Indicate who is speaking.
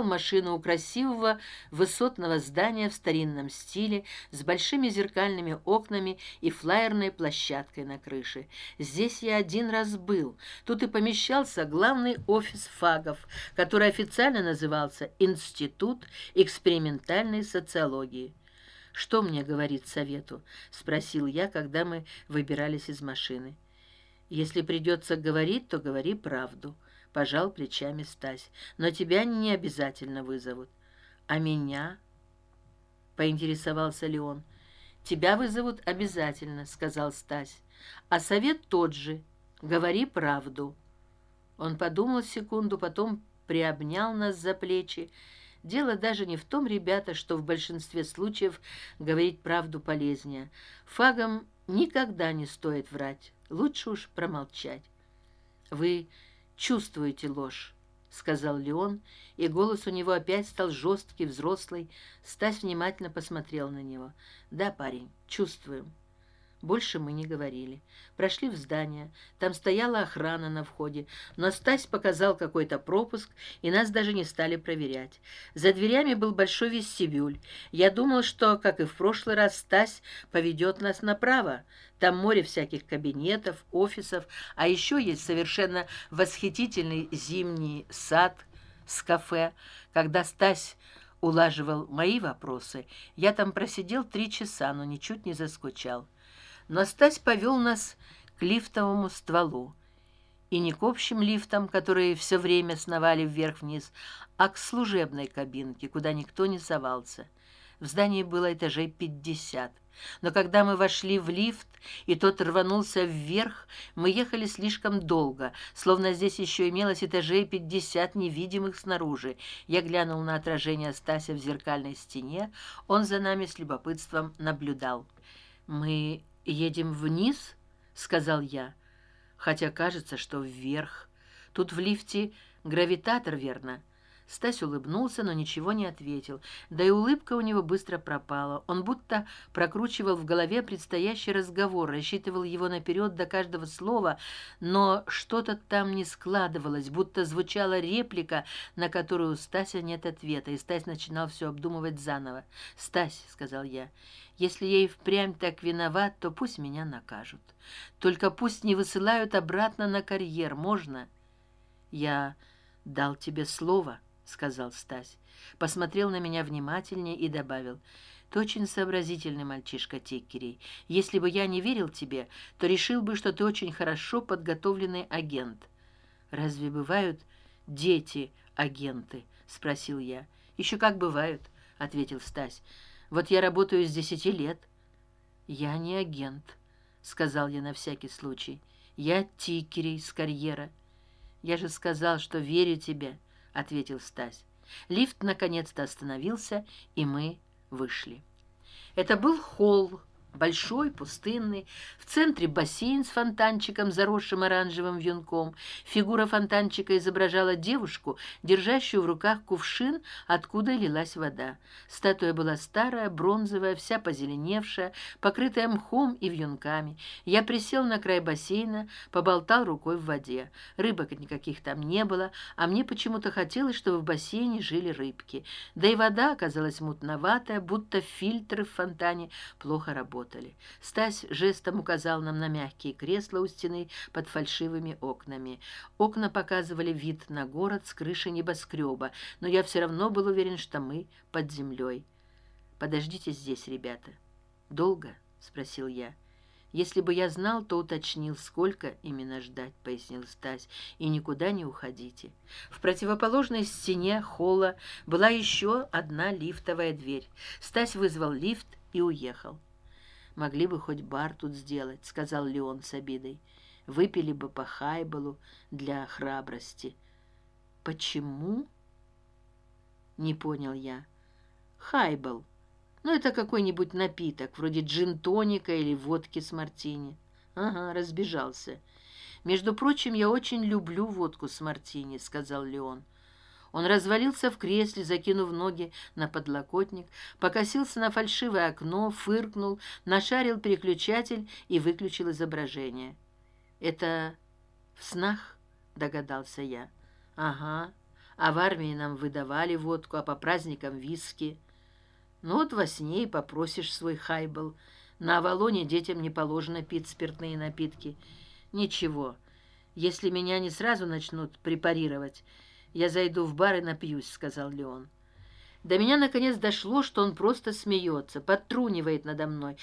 Speaker 1: машину у красивого высотного здания в старинном стиле с большими зеркальными окнами и флаерной площадкой на крыше. Здесь я один раз был. Тут и помещался главный офис фагов который официально назывался институт экспериментальной социологии что мне говорит совету спросил я когда мы выбирались из машины. Если придется говорить то говори правду пожал плечами стась но тебя не обязательно вызовут а меня поинтересовался Леон. тебя вызовут обязательно сказал стась а совет тот же. Говори правду. Он подумал секунду потом приобнял нас за плечи. Дело даже не в том ребята что в большинстве случаев говорить правду полезнее. Фагам никогда не стоит врать. Лучше уж промолчать вы чувствуете ложь сказал леон и голос у него опять стал жесткий взрослый. Стась внимательно посмотрел на него. Да парень чувствуем больше мы не говорили. Прошли в здание. Там стояла охрана на входе. Но стась показал какой то пропуск и нас даже не стали проверять. За дверями был большой вестибюль. Я думал что как и в прошлый раз стась поведет нас направо. Там море всяких кабинетов офисов а еще есть совершенно восхитительный зимний сад с кафе. Когда стась улаживал мои вопросы я там просидел три часа но ничуть не заскучал но стась повел нас к лифтовому стволу. И не к общим лифтам которые все время сновали вверх вниз а к служебной кабинке куда никто не совался. В здании было этажей пятьдесят. Но когда мы вошли в лифт и тот рванулся вверх мы ехали слишком долго словно здесь еще имелось этажей пятьдесят невидимых снаружи. Я глянул на отражение стася в зеркальной стене. Он за нами с любопытством наблюдал. Мы едем вниз сказал я. Хотя кажется что вверх. Тут в лифте гравитатор верно стась улыбнулся но ничего не ответил. Да и улыбка у него быстро пропала. Он будто прокручивал в голове предстоящий разговор рассчитывал его наперед до каждого слова но что то там не складывалось будто звучала реплика на которую у стася нет ответа. И стась начинал все обдумывать заново. Стась сказал я если и впрямь так виноват то пусть меня накажут. Только пусть не высылают обратно на карьер можно? Я дал тебе слово сказал стась посмотрел на меня внимательнее и добавил ты очень сообразительный мальчишка теккерей. Если бы я не верил тебе то решил бы что ты очень хорошо подготовленный агент разве бывают дети агенты спросил я. Еще как бывают ответил стась. Вот я работаю с десяти лет я не агент сказал я на всякий случай. Я тикерей с карьера я же сказал что верю тебе ответил стась. Лифт наконец то остановился и мы вышли. Это был холл большой пустынный в центре бассейн с фонтанчиком заросшим оранжевым вьюнком. Фигура фонтанчика изображала девушку держащую в руках кувшин откуда лилась вода. Статуя была старая бронзовая вся позеленевшая покрытая мхом и вьюнками. Я присел на край бассейна поболтал рукой в воде. Рыбок никаких там не было а мне почему то хотелось чтобы в бассейне жили рыбки. Да и вода оказалась мутноватая будто фильтры в фонтане плохо работали работали. Стась жестом указал нам на мягкие кресла у стены под фальшивыми окнами. Окна показывали вид на город с крыши небоскреба но я все равно был уверен что мы под землей подождите здесь ребята долго спросил я. Если бы я знал то уточнил сколько именно ждать пояснил стась и никуда не уходите в противоположной стене холла была еще одна лифтовая дверь. Стась вызвал лифт и уехал могли бы хоть бар тут сделать сказал леон с обидой. Выпили бы по хайбалу для храбрости почему не понял я хайбал. Ну это какой нибудь напиток вроде джин тоника или водки с мартини ага разбежался между прочим я очень люблю водку с мартини сказал леон он развалился в кресле закинув ноги на подлокотник покосился на фальшивое окно фыркнул нашарил переключатель и выключил изображение. Это в снах догадался я. Ага. А в армии нам выдавали водку а по праздникам виски. Ну вот во сне и попросишь свой хайбл. На авалоне детям не положено пить спиртные напитки. Ничего. Если меня не сразу начнут препарировать я зайду в бар и напьюсь сказал леон. До меня наконец дошло что он просто смеется подтрунивает надо мной